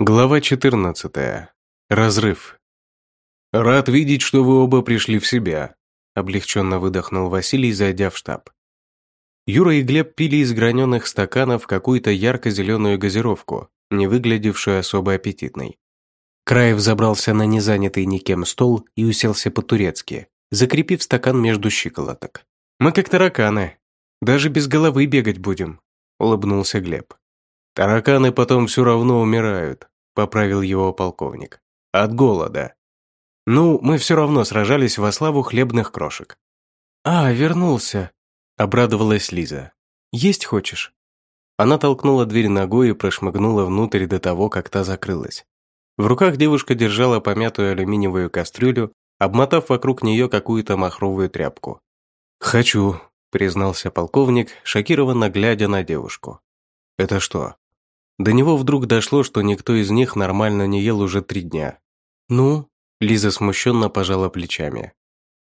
Глава 14. Разрыв. «Рад видеть, что вы оба пришли в себя», – облегченно выдохнул Василий, зайдя в штаб. Юра и Глеб пили из граненых стаканов какую-то ярко-зеленую газировку, не выглядевшую особо аппетитной. Краев забрался на незанятый никем стол и уселся по-турецки, закрепив стакан между щиколоток. «Мы как тараканы. Даже без головы бегать будем», – улыбнулся Глеб. «Тараканы потом все равно умирают», – поправил его полковник. «От голода». «Ну, мы все равно сражались во славу хлебных крошек». «А, вернулся», – обрадовалась Лиза. «Есть хочешь?» Она толкнула дверь ногой и прошмыгнула внутрь до того, как та закрылась. В руках девушка держала помятую алюминиевую кастрюлю, обмотав вокруг нее какую-то махровую тряпку. «Хочу», – признался полковник, шокированно глядя на девушку. «Это что, до него вдруг дошло, что никто из них нормально не ел уже три дня. «Ну?» – Лиза смущенно пожала плечами.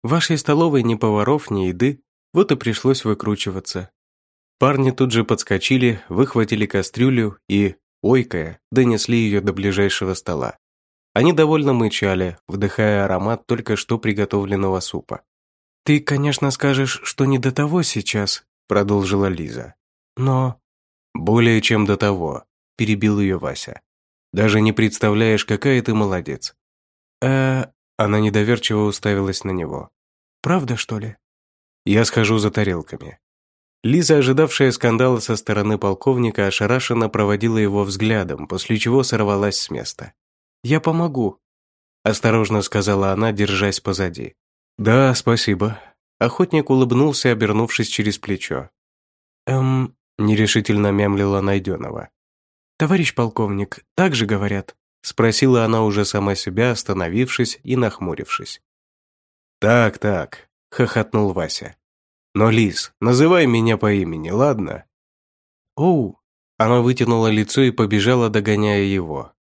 «В вашей столовой ни поваров, ни еды, вот и пришлось выкручиваться». Парни тут же подскочили, выхватили кастрюлю и, ойкая, донесли ее до ближайшего стола. Они довольно мычали, вдыхая аромат только что приготовленного супа. «Ты, конечно, скажешь, что не до того сейчас», – продолжила Лиза. «Но...» «Более чем до того», перебил ее Вася. «Даже не представляешь, какая ты молодец». э Она недоверчиво уставилась на него. «Правда, что ли?» «Я схожу за тарелками». Лиза, ожидавшая скандала со стороны полковника, ошарашенно проводила его взглядом, после чего сорвалась с места. «Я помогу», – осторожно сказала она, держась позади. «Да, спасибо». Охотник улыбнулся, обернувшись через плечо. «Эм...» – нерешительно мямлила Найденова. «Товарищ полковник, так же говорят?» Спросила она уже сама себя, остановившись и нахмурившись. «Так, так», — хохотнул Вася. «Но, Лис, называй меня по имени, ладно?» «Оу!» Она вытянула лицо и побежала, догоняя его.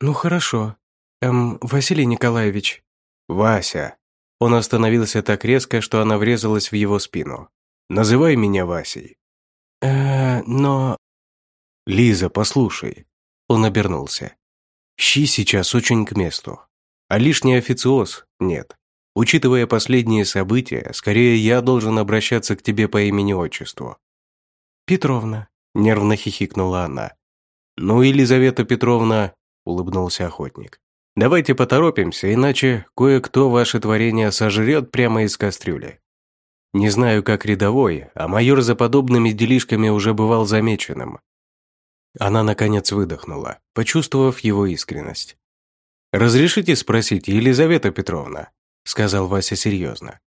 «Ну хорошо. Эм, Василий Николаевич». «Вася». Он остановился так резко, что она врезалась в его спину. «Называй меня Васей». «Э, но...» «Лиза, послушай». Он обернулся. «Щи сейчас очень к месту. А лишний официоз нет. Учитывая последние события, скорее я должен обращаться к тебе по имени-отчеству». «Петровна», – нервно хихикнула она. «Ну, Елизавета Петровна», – улыбнулся охотник. «Давайте поторопимся, иначе кое-кто ваше творение сожрет прямо из кастрюли. Не знаю, как рядовой, а майор за подобными делишками уже бывал замеченным. Она, наконец, выдохнула, почувствовав его искренность. «Разрешите спросить, Елизавета Петровна?» сказал Вася серьезно.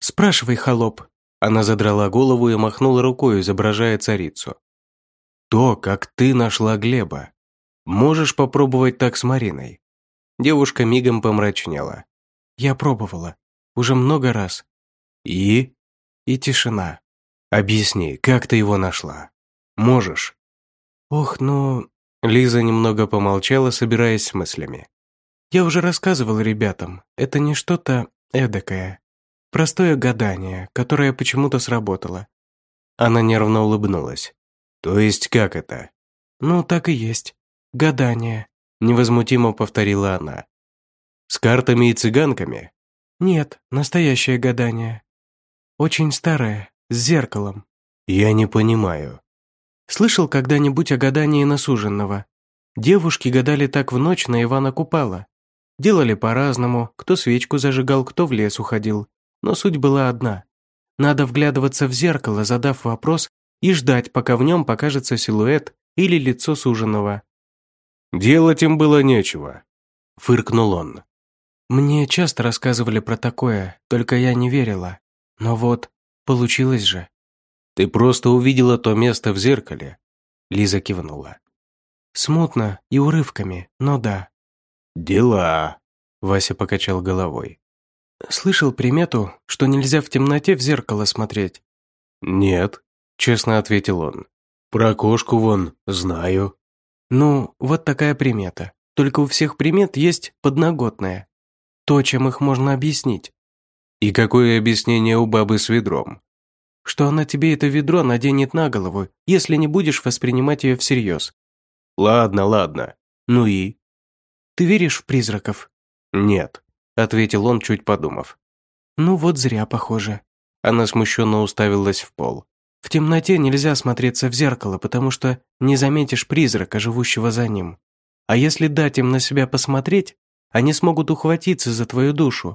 «Спрашивай, холоп». Она задрала голову и махнула рукой, изображая царицу. «То, как ты нашла Глеба. Можешь попробовать так с Мариной?» Девушка мигом помрачнела. «Я пробовала. Уже много раз». «И?» «И тишина». «Объясни, как ты его нашла? Можешь?» «Ох, ну...» Лиза немного помолчала, собираясь с мыслями. «Я уже рассказывала ребятам, это не что-то эдакое. Простое гадание, которое почему-то сработало». Она нервно улыбнулась. «То есть как это?» «Ну, так и есть. Гадание», — невозмутимо повторила она. «С картами и цыганками?» «Нет, настоящее гадание. Очень старое, с зеркалом». «Я не понимаю», Слышал когда-нибудь о гадании насуженного? Девушки гадали так в ночь на Ивана Купала. Делали по-разному, кто свечку зажигал, кто в лес уходил. Но суть была одна. Надо вглядываться в зеркало, задав вопрос, и ждать, пока в нем покажется силуэт или лицо суженого. «Делать им было нечего», — фыркнул он. «Мне часто рассказывали про такое, только я не верила. Но вот, получилось же». «Ты просто увидела то место в зеркале?» Лиза кивнула. «Смутно и урывками, но да». «Дела», — Вася покачал головой. «Слышал примету, что нельзя в темноте в зеркало смотреть?» «Нет», — честно ответил он. «Про кошку вон знаю». «Ну, вот такая примета. Только у всех примет есть подноготная. То, чем их можно объяснить». «И какое объяснение у бабы с ведром?» что она тебе это ведро наденет на голову, если не будешь воспринимать ее всерьез». «Ладно, ладно», Ну и? Ты веришь в призраков? Нет, ответил он, чуть подумав. Ну вот зря, похоже. Она смущенно уставилась в пол. В темноте нельзя смотреться в зеркало, потому что не заметишь призрака, живущего за ним. А если дать им на себя посмотреть, они смогут ухватиться за твою душу.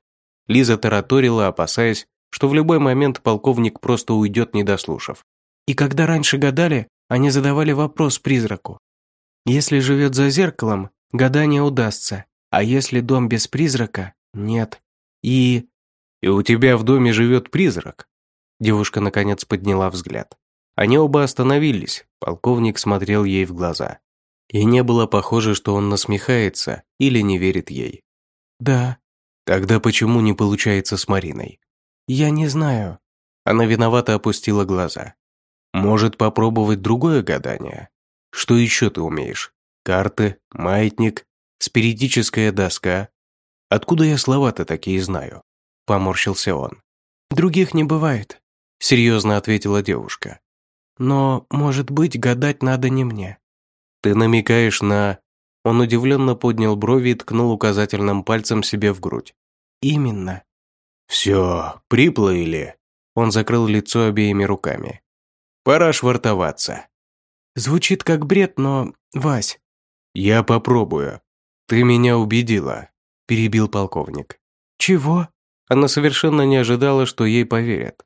Лиза тараторила, опасаясь, что в любой момент полковник просто уйдет, не дослушав. И когда раньше гадали, они задавали вопрос призраку. Если живет за зеркалом, гадание удастся, а если дом без призрака, нет. И... И у тебя в доме живет призрак? Девушка наконец подняла взгляд. Они оба остановились, полковник смотрел ей в глаза. И не было похоже, что он насмехается или не верит ей. «Да». «Тогда почему не получается с Мариной?» «Я не знаю». Она виновато опустила глаза. «Может, попробовать другое гадание? Что еще ты умеешь? Карты, маятник, спиритическая доска? Откуда я слова-то такие знаю?» Поморщился он. «Других не бывает серьезно ответила девушка. Но, может быть, гадать надо не мне. Ты намекаешь на... Он удивленно поднял брови и ткнул указательным пальцем себе в грудь. Именно. Все, приплыли. Он закрыл лицо обеими руками. Пора швартоваться. Звучит как бред, но... Вась. Я попробую. Ты меня убедила, перебил полковник. Чего? Она совершенно не ожидала, что ей поверят.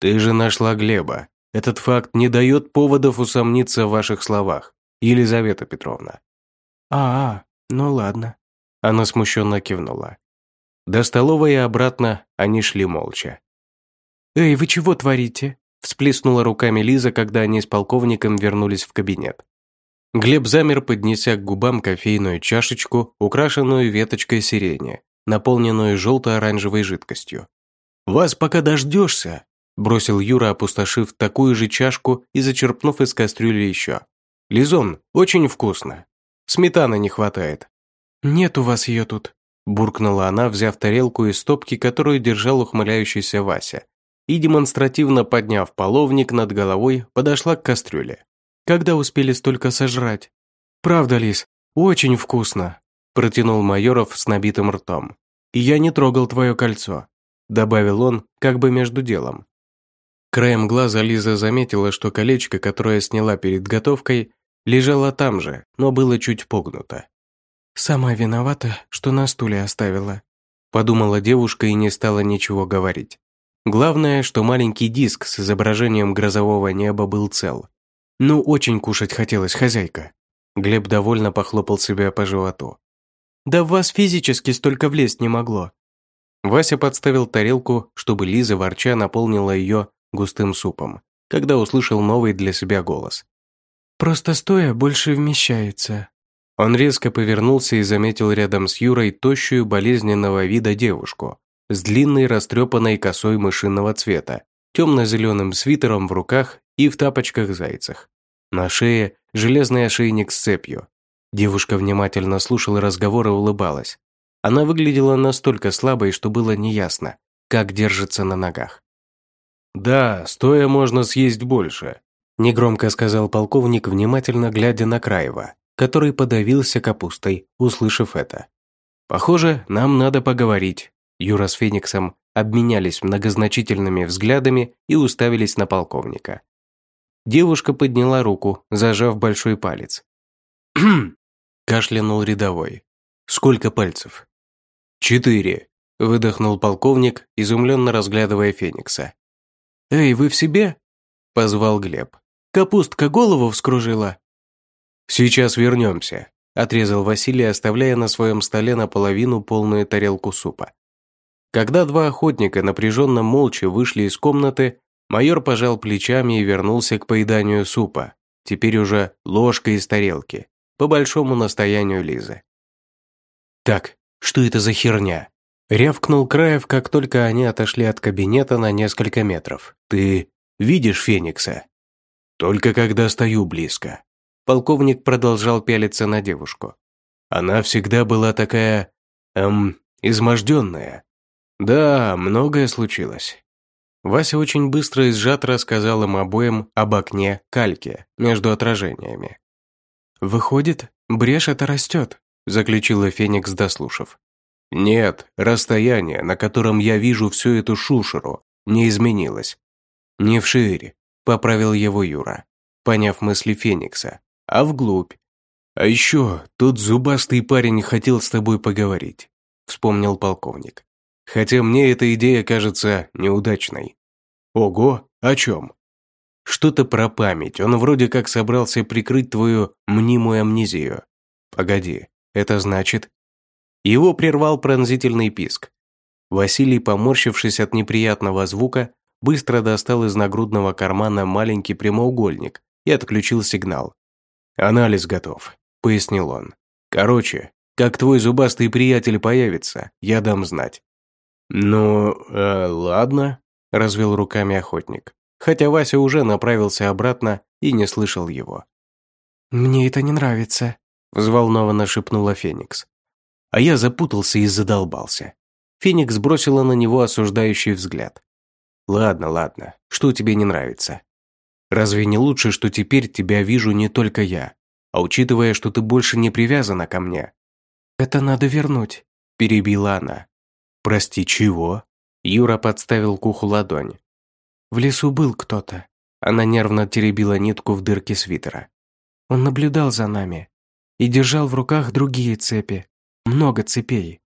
Ты же нашла Глеба. Этот факт не дает поводов усомниться в ваших словах, Елизавета Петровна. А, -а ну ладно. Она смущенно кивнула. До столовой и обратно они шли молча. «Эй, вы чего творите?» всплеснула руками Лиза, когда они с полковником вернулись в кабинет. Глеб замер, поднеся к губам кофейную чашечку, украшенную веточкой сирени, наполненную желто-оранжевой жидкостью. «Вас пока дождешься, Бросил Юра, опустошив такую же чашку и зачерпнув из кастрюли еще. «Лизон, очень вкусно. Сметаны не хватает». «Нет у вас ее тут», буркнула она, взяв тарелку из стопки, которую держал ухмыляющийся Вася, и демонстративно подняв половник над головой, подошла к кастрюле. «Когда успели столько сожрать?» «Правда, Лиз, очень вкусно», протянул Майоров с набитым ртом. «И я не трогал твое кольцо», добавил он, как бы между делом. Краем глаза Лиза заметила, что колечко, которое сняла перед готовкой, лежало там же, но было чуть погнуто. «Сама виновата, что на стуле оставила», подумала девушка и не стала ничего говорить. Главное, что маленький диск с изображением грозового неба был цел. «Ну, очень кушать хотелось, хозяйка». Глеб довольно похлопал себя по животу. «Да в вас физически столько влезть не могло». Вася подставил тарелку, чтобы Лиза ворча наполнила ее густым супом, когда услышал новый для себя голос. «Просто стоя больше вмещается». Он резко повернулся и заметил рядом с Юрой тощую болезненного вида девушку с длинной растрепанной косой мышиного цвета, темно-зеленым свитером в руках и в тапочках-зайцах. На шее железный ошейник с цепью. Девушка внимательно слушала разговор и улыбалась. Она выглядела настолько слабой, что было неясно, как держится на ногах. «Да, стоя можно съесть больше», – негромко сказал полковник, внимательно глядя на Краева, который подавился капустой, услышав это. «Похоже, нам надо поговорить». Юра с Фениксом обменялись многозначительными взглядами и уставились на полковника. Девушка подняла руку, зажав большой палец. «Кхм!» – кашлянул рядовой. «Сколько пальцев?» «Четыре», – выдохнул полковник, изумленно разглядывая Феникса. «Эй, вы в себе?» – позвал Глеб. «Капустка голову вскружила». «Сейчас вернемся», – отрезал Василий, оставляя на своем столе наполовину полную тарелку супа. Когда два охотника напряженно молча вышли из комнаты, майор пожал плечами и вернулся к поеданию супа, теперь уже ложкой из тарелки, по большому настоянию Лизы. «Так, что это за херня?» Рявкнул Краев, как только они отошли от кабинета на несколько метров. «Ты видишь Феникса?» «Только когда стою близко». Полковник продолжал пялиться на девушку. Она всегда была такая... эм... изможденная. Да, многое случилось. Вася очень быстро и сжато рассказал им обоим об окне кальке между отражениями. «Выходит, брешь это растет», – заключила Феникс, дослушав. «Нет, расстояние, на котором я вижу всю эту шушеру, не изменилось». «Не вширь», – поправил его Юра, поняв мысли Феникса, – «а вглубь». «А еще тот зубастый парень хотел с тобой поговорить», – вспомнил полковник. «Хотя мне эта идея кажется неудачной». «Ого, о чем?» «Что-то про память, он вроде как собрался прикрыть твою мнимую амнезию». «Погоди, это значит...» Его прервал пронзительный писк. Василий, поморщившись от неприятного звука, быстро достал из нагрудного кармана маленький прямоугольник и отключил сигнал. «Анализ готов», — пояснил он. «Короче, как твой зубастый приятель появится, я дам знать». «Ну, э, ладно», — развел руками охотник, хотя Вася уже направился обратно и не слышал его. «Мне это не нравится», — взволнованно шепнула Феникс. А я запутался и задолбался. Феникс бросила на него осуждающий взгляд. «Ладно, ладно, что тебе не нравится? Разве не лучше, что теперь тебя вижу не только я, а учитывая, что ты больше не привязана ко мне?» «Это надо вернуть», – перебила она. «Прости, чего?» Юра подставил к уху ладонь. «В лесу был кто-то». Она нервно теребила нитку в дырке свитера. Он наблюдал за нами и держал в руках другие цепи. Много цепей.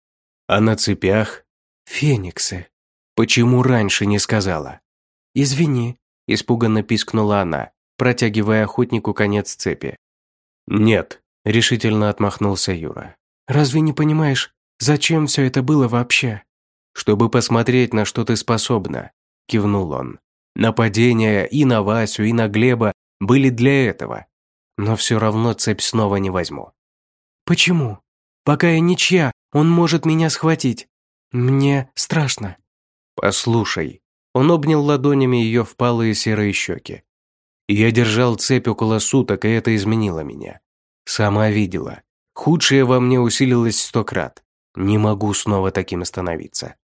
А на цепях? Фениксы. Почему раньше не сказала? Извини, испуганно пискнула она, протягивая охотнику конец цепи. Нет, решительно отмахнулся Юра. Разве не понимаешь, зачем все это было вообще? Чтобы посмотреть, на что ты способна, кивнул он. Нападения и на Васю, и на Глеба были для этого. Но все равно цепь снова не возьму. Почему? Пока я ничья, он может меня схватить. Мне страшно». «Послушай». Он обнял ладонями ее впалые серые щеки. Я держал цепь около суток, и это изменило меня. Сама видела. Худшее во мне усилилось сто крат. Не могу снова таким становиться.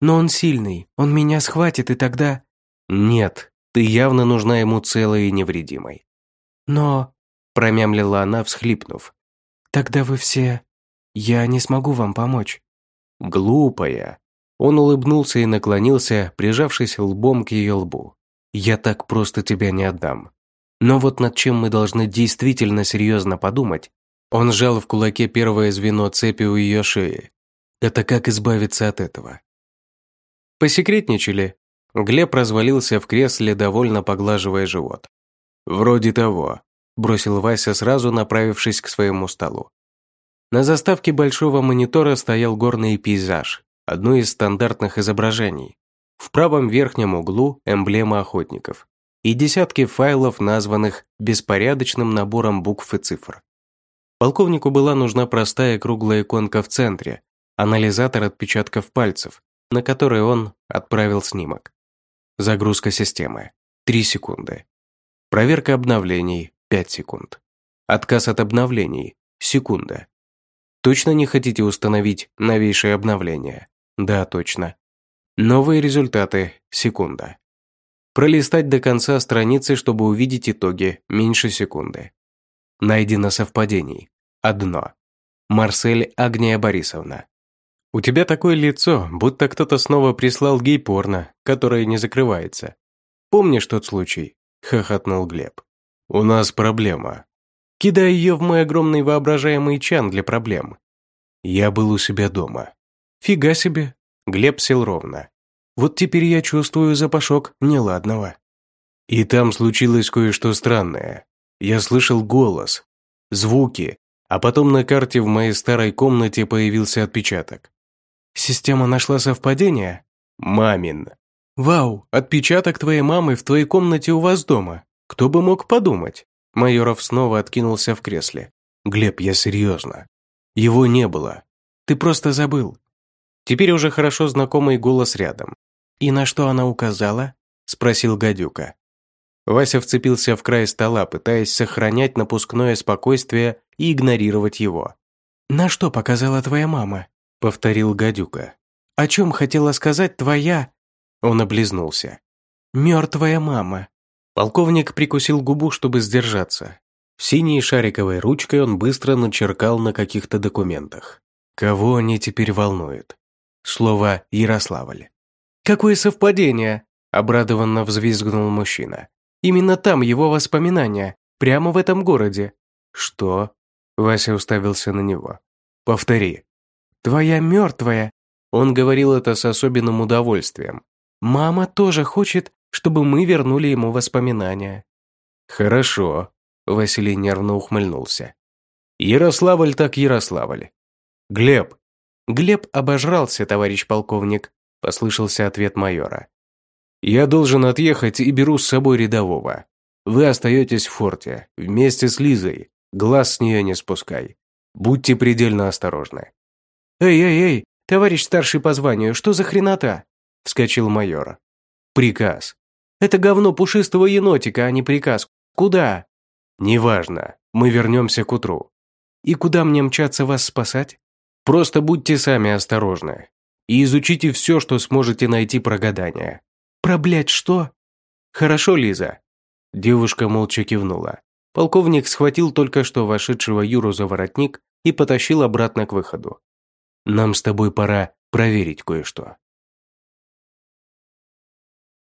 Но он сильный, он меня схватит, и тогда... Нет, ты явно нужна ему целой и невредимой. Но... Промямлила она, всхлипнув. Тогда вы все... Я не смогу вам помочь». «Глупая». Он улыбнулся и наклонился, прижавшись лбом к ее лбу. «Я так просто тебя не отдам. Но вот над чем мы должны действительно серьезно подумать, он сжал в кулаке первое звено цепи у ее шеи. Это как избавиться от этого? Посекретничали. Глеб развалился в кресле, довольно поглаживая живот. «Вроде того», – бросил Вася, сразу направившись к своему столу. На заставке большого монитора стоял горный пейзаж, одно из стандартных изображений. В правом верхнем углу эмблема охотников и десятки файлов, названных беспорядочным набором букв и цифр. Полковнику была нужна простая круглая иконка в центре, анализатор отпечатков пальцев, на который он отправил снимок. Загрузка системы. 3 секунды. Проверка обновлений. 5 секунд. Отказ от обновлений. Секунда. Точно не хотите установить новейшее обновление? Да, точно. Новые результаты. Секунда. Пролистать до конца страницы, чтобы увидеть итоги. Меньше секунды. Найдено совпадений. Одно. Марсель Агния Борисовна. У тебя такое лицо, будто кто-то снова прислал гей-порно, которое не закрывается. Помнишь тот случай? Хохотнул Глеб. У нас проблема. Кидай ее в мой огромный воображаемый чан для проблем. Я был у себя дома. Фига себе. Глеб сел ровно. Вот теперь я чувствую запашок неладного. И там случилось кое-что странное. Я слышал голос, звуки, а потом на карте в моей старой комнате появился отпечаток. Система нашла совпадение? Мамин. Вау, отпечаток твоей мамы в твоей комнате у вас дома. Кто бы мог подумать? Майоров снова откинулся в кресле. «Глеб, я серьезно. Его не было. Ты просто забыл». Теперь уже хорошо знакомый голос рядом. «И на что она указала?» – спросил гадюка. Вася вцепился в край стола, пытаясь сохранять напускное спокойствие и игнорировать его. «На что показала твоя мама?» – повторил гадюка. «О чем хотела сказать твоя?» Он облизнулся. «Мертвая мама», Полковник прикусил губу, чтобы сдержаться. Синей шариковой ручкой он быстро начеркал на каких-то документах. Кого они теперь волнуют? Слово «Ярославль». «Какое совпадение!» – обрадованно взвизгнул мужчина. «Именно там его воспоминания, прямо в этом городе». «Что?» – Вася уставился на него. «Повтори». «Твоя мертвая!» Он говорил это с особенным удовольствием. «Мама тоже хочет, чтобы мы вернули ему воспоминания». «Хорошо», – Василий нервно ухмыльнулся. «Ярославль так Ярославль. Глеб!» «Глеб обожрался, товарищ полковник», – послышался ответ майора. «Я должен отъехать и беру с собой рядового. Вы остаетесь в форте, вместе с Лизой. Глаз с нее не спускай. Будьте предельно осторожны». «Эй-эй-эй, товарищ старший по званию, что за хренота?» – вскочил майор. «Приказ». «Это говно пушистого енотика, а не приказ. Куда?» «Неважно. Мы вернемся к утру». «И куда мне мчаться вас спасать?» Просто будьте сами осторожны. И изучите все, что сможете найти про гадание. Про, блядь, что? Хорошо, Лиза. Девушка молча кивнула. Полковник схватил только что вошедшего Юру за воротник и потащил обратно к выходу. Нам с тобой пора проверить кое-что.